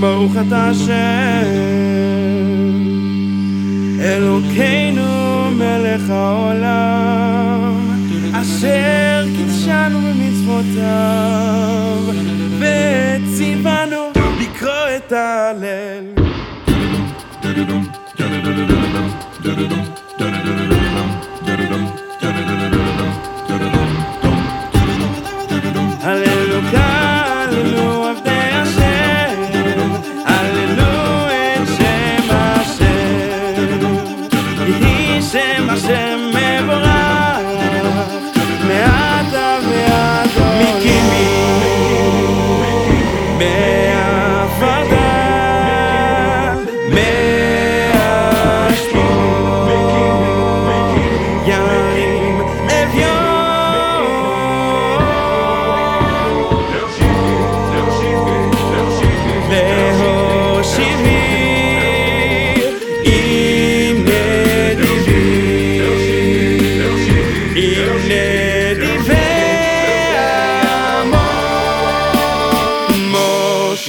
ברוך אתה השם, אלוקינו מלך העולם, אשר קידשנו במצוותיו, וציוונו לקרוא את ההלל. Hashem, Hashem, Mevorah.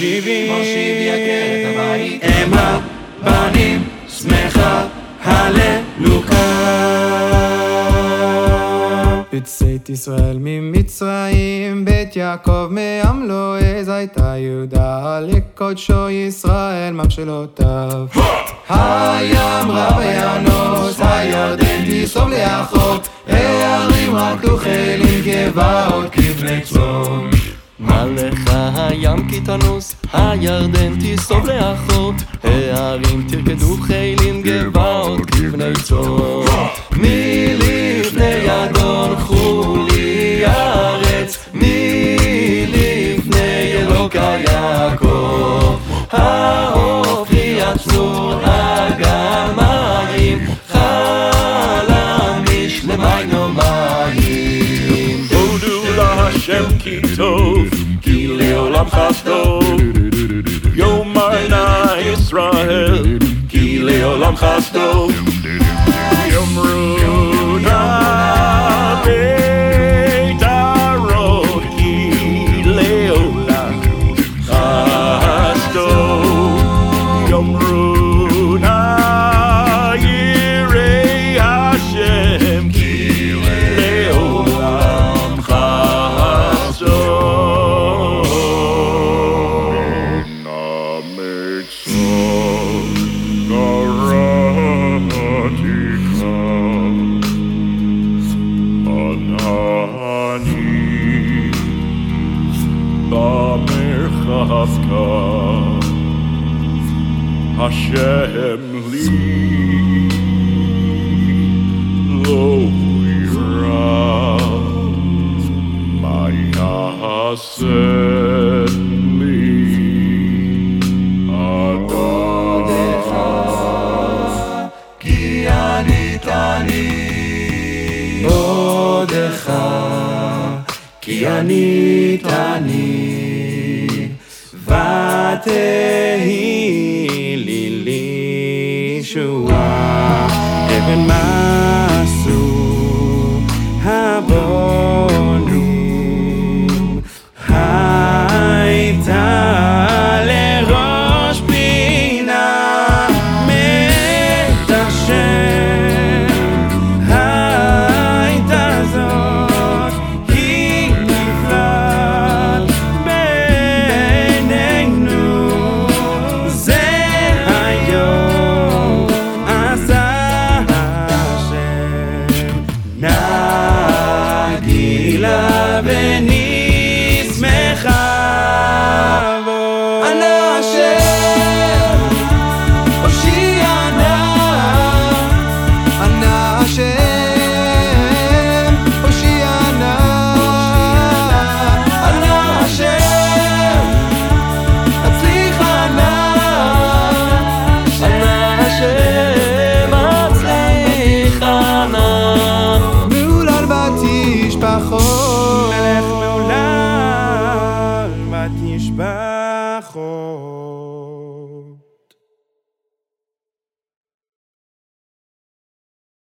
מושיבי עקרת הבית, הם הבנים, שמחה, הללוקה. בצאת ישראל ממצרים, בית יעקב מעמלועז, הייתה יהודה לקודשו ישראל ממשלותיו. הים רב הינוס, הירדן תיסוב לאחור, הערים רק תוכלים גבעות כבני צום. מלך הים כי תנוס, הירדן תיסוב לאחור, הערים תרקדו חילים גבעות כבני צור. מלפני אדון חולי ארץ, מלפני אלוקה יעקב, האופי הצור אגם מים, חלמיש למיינו מים. הודו להשם כי טוב, Olam Chasdo Yomar Na Yisrael Ki Leolam השם לי לא ירא מה יעשה לי עודך כי ענית לי. עודך, כי ענית אני, ותהי לי לישועה, אבן מה נכון.